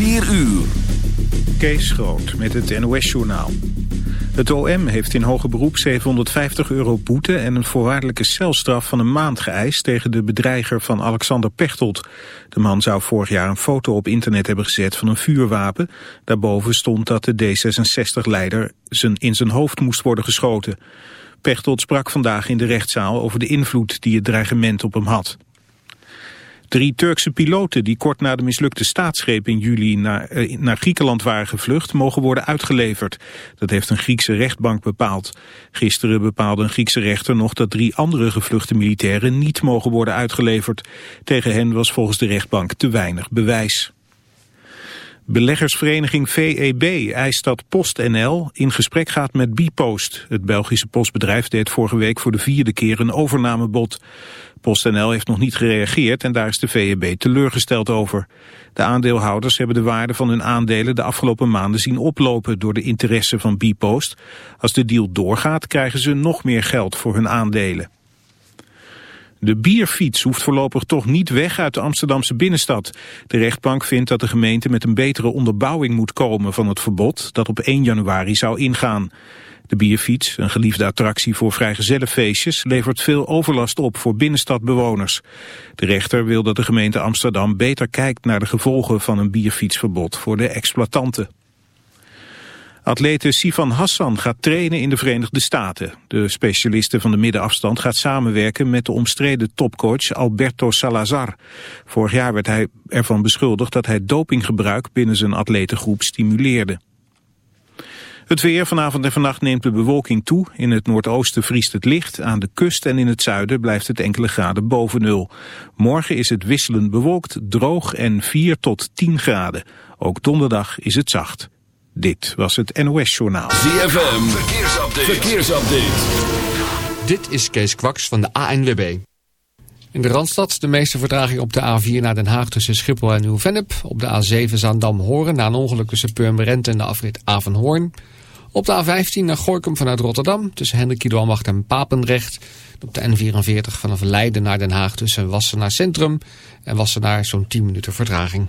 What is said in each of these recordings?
4 uur. Kees Groot met het NOS-journaal. Het OM heeft in hoger beroep 750 euro boete en een voorwaardelijke celstraf van een maand geëist tegen de bedreiger van Alexander Pechtold. De man zou vorig jaar een foto op internet hebben gezet van een vuurwapen. Daarboven stond dat de D66-leider in zijn hoofd moest worden geschoten. Pechtold sprak vandaag in de rechtszaal over de invloed die het dreigement op hem had. Drie Turkse piloten die kort na de mislukte staatsgreep in juli naar, eh, naar Griekenland waren gevlucht, mogen worden uitgeleverd. Dat heeft een Griekse rechtbank bepaald. Gisteren bepaalde een Griekse rechter nog dat drie andere gevluchte militairen niet mogen worden uitgeleverd. Tegen hen was volgens de rechtbank te weinig bewijs. Beleggersvereniging VEB eist dat PostNL in gesprek gaat met Bpost. Het Belgische postbedrijf deed vorige week voor de vierde keer een overnamebod. PostNL heeft nog niet gereageerd en daar is de VEB teleurgesteld over. De aandeelhouders hebben de waarde van hun aandelen de afgelopen maanden zien oplopen door de interesse van Bpost. Als de deal doorgaat krijgen ze nog meer geld voor hun aandelen. De bierfiets hoeft voorlopig toch niet weg uit de Amsterdamse binnenstad. De rechtbank vindt dat de gemeente met een betere onderbouwing moet komen van het verbod dat op 1 januari zou ingaan. De bierfiets, een geliefde attractie voor vrijgezellenfeestjes, levert veel overlast op voor binnenstadbewoners. De rechter wil dat de gemeente Amsterdam beter kijkt naar de gevolgen van een bierfietsverbod voor de exploitanten. Atlete Sifan Hassan gaat trainen in de Verenigde Staten. De specialiste van de middenafstand gaat samenwerken met de omstreden topcoach Alberto Salazar. Vorig jaar werd hij ervan beschuldigd dat hij dopinggebruik binnen zijn atletengroep stimuleerde. Het weer vanavond en vannacht neemt de bewolking toe. In het noordoosten vriest het licht. Aan de kust en in het zuiden blijft het enkele graden boven nul. Morgen is het wisselend bewolkt, droog en 4 tot 10 graden. Ook donderdag is het zacht. Dit was het NOS Journaal. ZFM, verkeersupdate. verkeersupdate. Dit is Kees Kwaks van de ANWB. In de Randstad de meeste vertraging op de A4 naar Den Haag tussen Schiphol en Nieuw-Vennep. Op de A7 Zaandam-Horen na een ongeluk tussen Purmerend en de afrit Avenhoorn. Op de A15 naar Gorkum vanuit Rotterdam tussen Hendrik Ambacht en Papendrecht. Op de N44 vanaf Leiden naar Den Haag tussen Wassenaar Centrum en Wassenaar zo'n 10 minuten vertraging.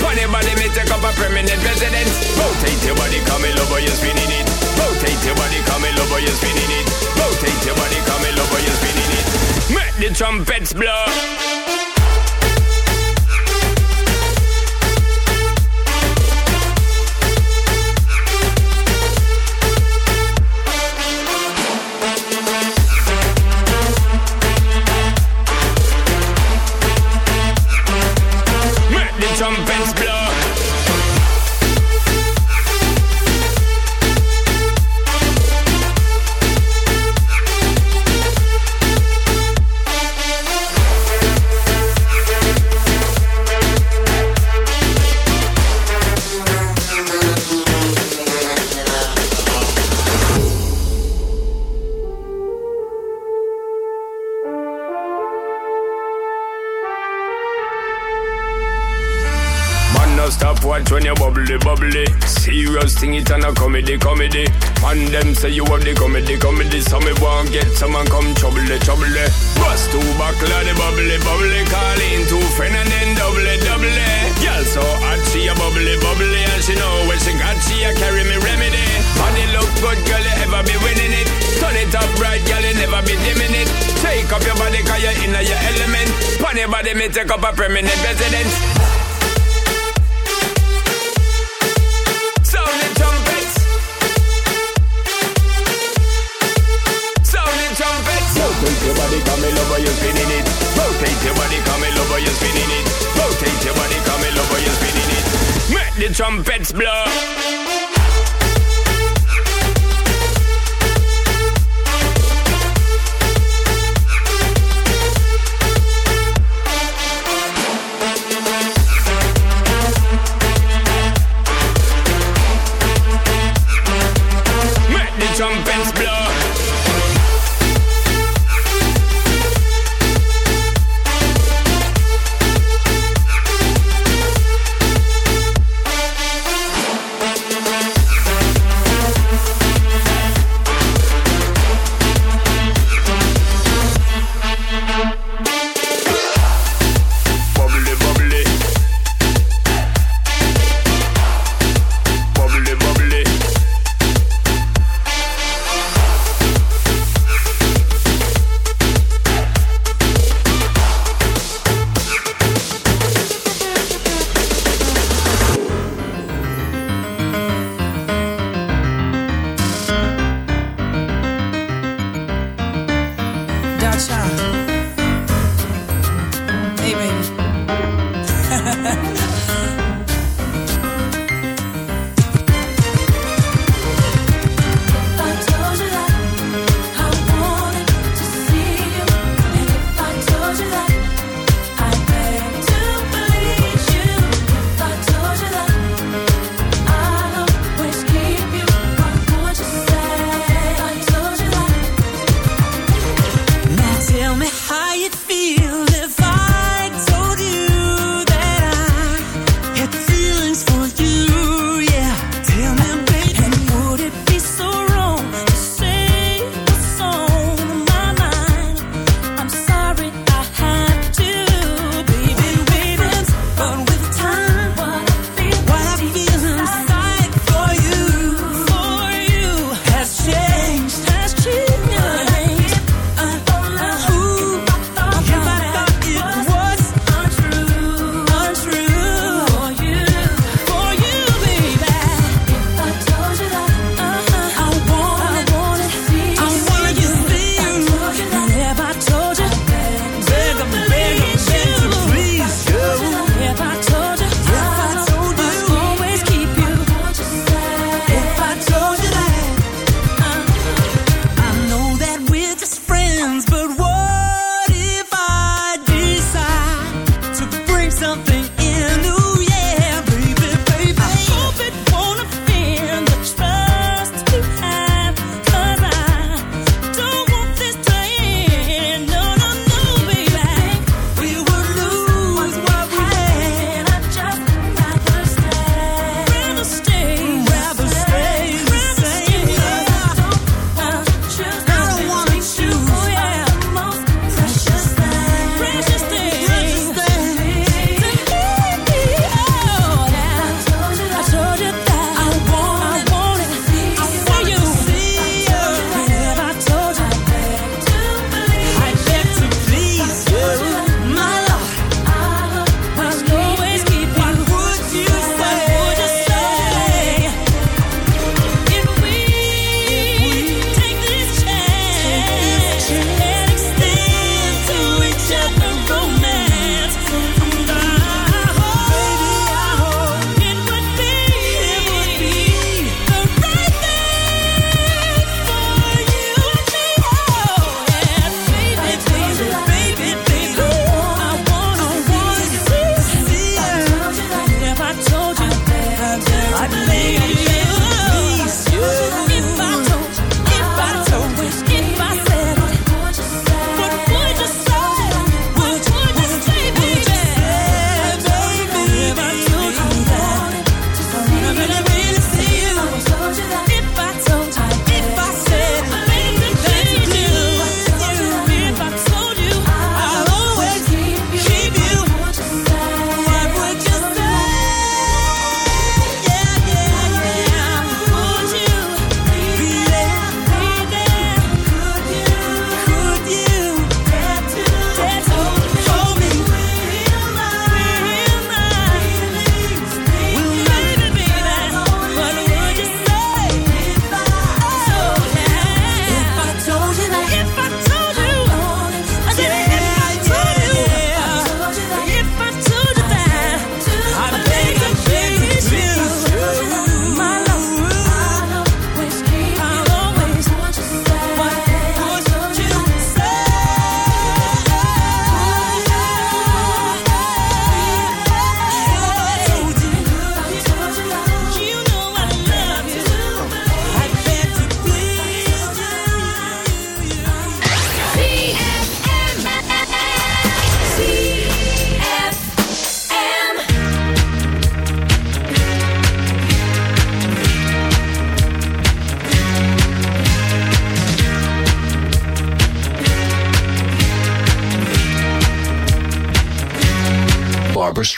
Funny body may take up a permanent residence. Rotate your body, come in love, you're spinning it. Rotate your body, come in love, you're spinning it. Rotate your body, come in love, you're spinning it. Make the trumpets blow. Watch when you bubbly, bubbly. Serious thing, it and a comedy, comedy. And them say you have the comedy, comedy. So me want get some someone come trouble, trouble. Bust two buckle of the bubbly, bubbly. Call in two friend and then double, double. Girl so hot, she a bubbly, bubbly. And she know when she got, she a carry me remedy. Body look good, girl, you ever be winning it. Turn it up right, girl, you never be dimming it. Take up your body, cause you're in your element. Pon your body, me take up a permanent residence. Trumpets blow.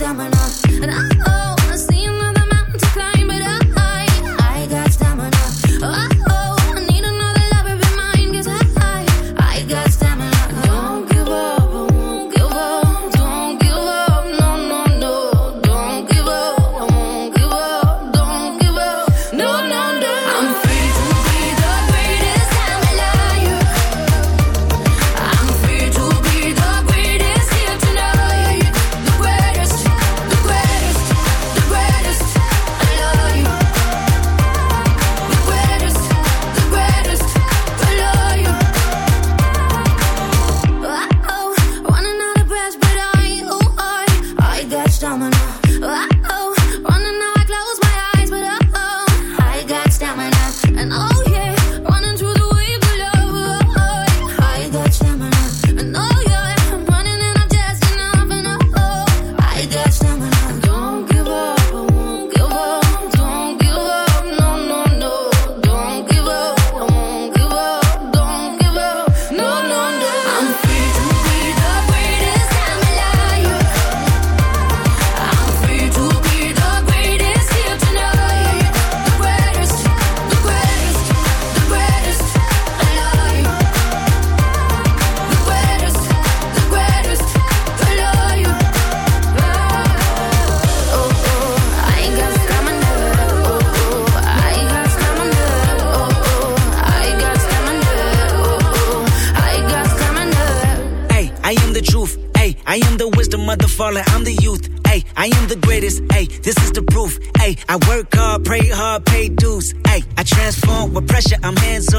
stamina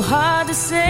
hard to say.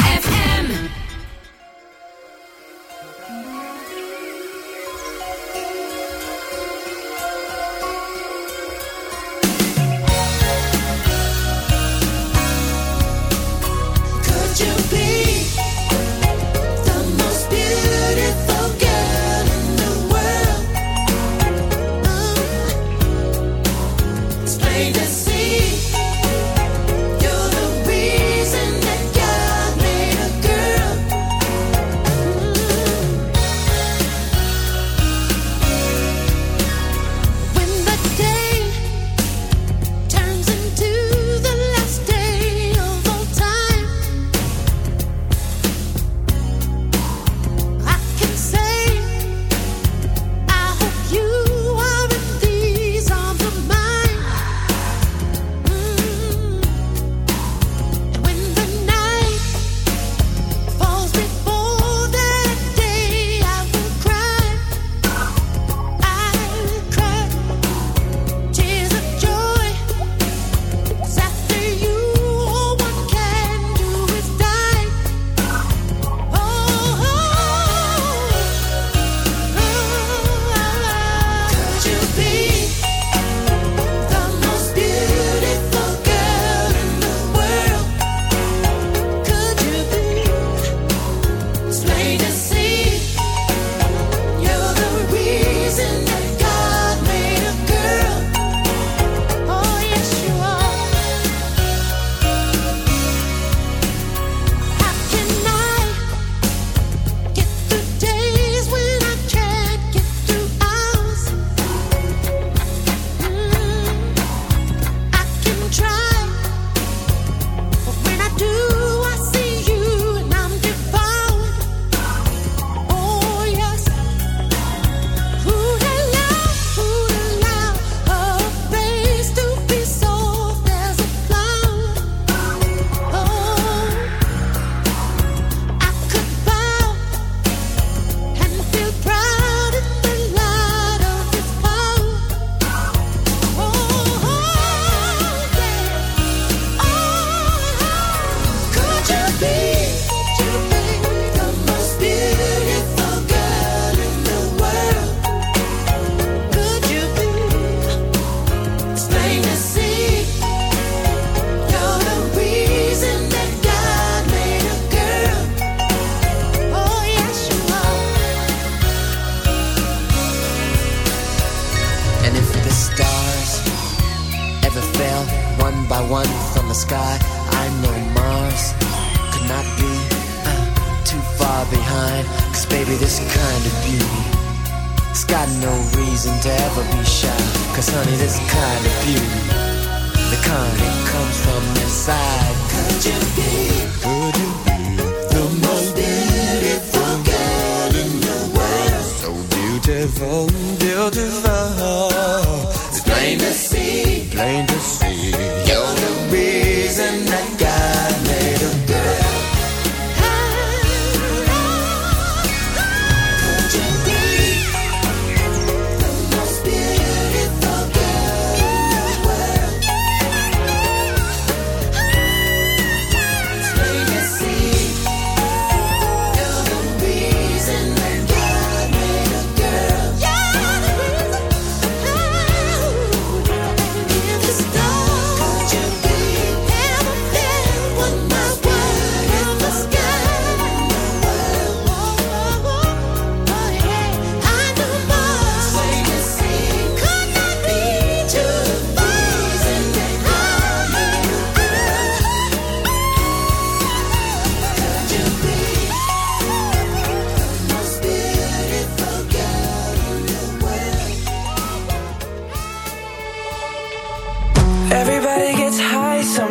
no reason to ever be shy. Cause honey, this kind of beauty, the kind that comes from inside. Could you be? Could you be the most beautiful girl in the world? So beautiful, beautiful.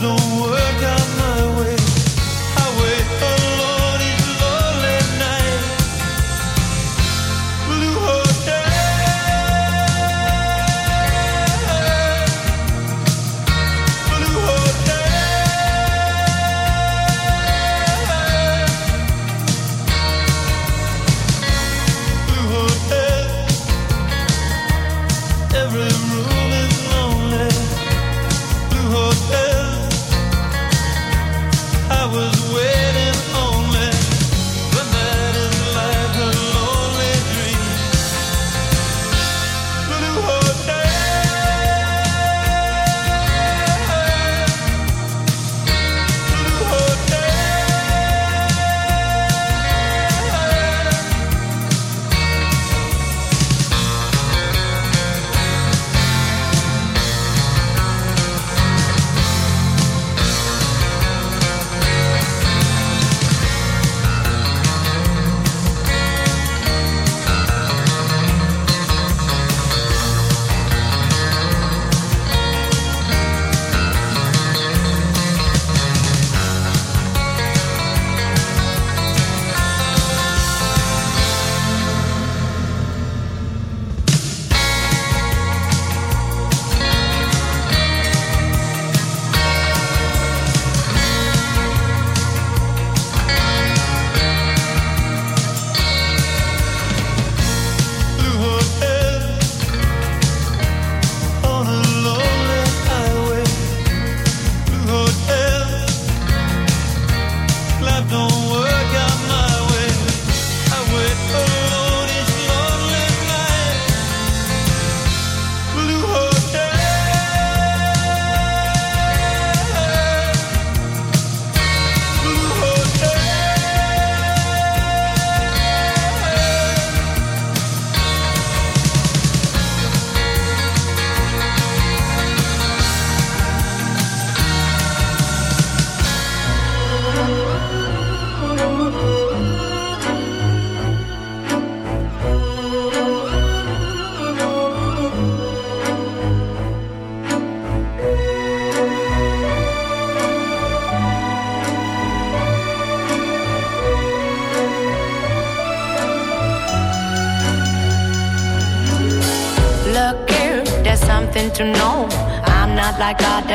the world.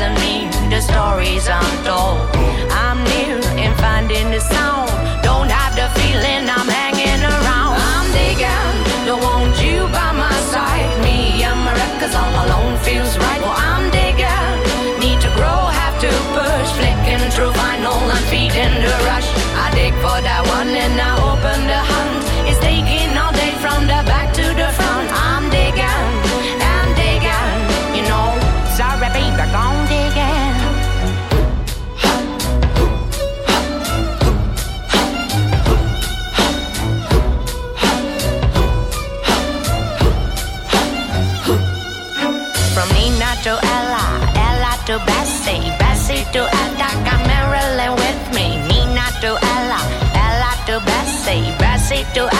doesn't mean the stories aren't told. little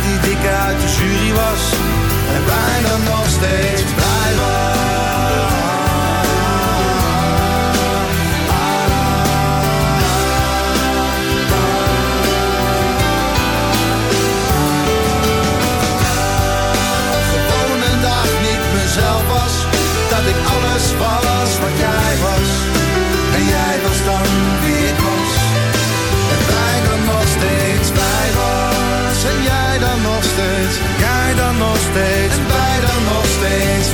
dikke uit de jury was. En bijna nog steeds blij Gewoon een dag niet mezelf was. Dat ik alles was wat jij steeds. En wij dan nog steeds